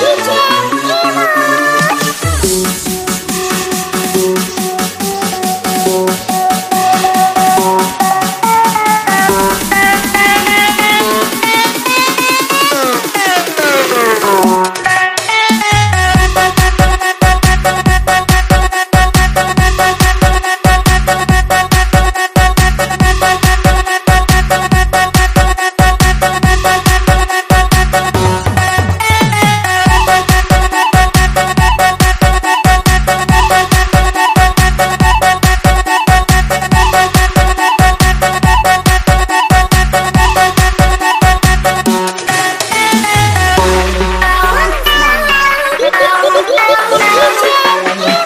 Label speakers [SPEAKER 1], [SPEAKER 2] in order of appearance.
[SPEAKER 1] 一切。
[SPEAKER 2] Thank you.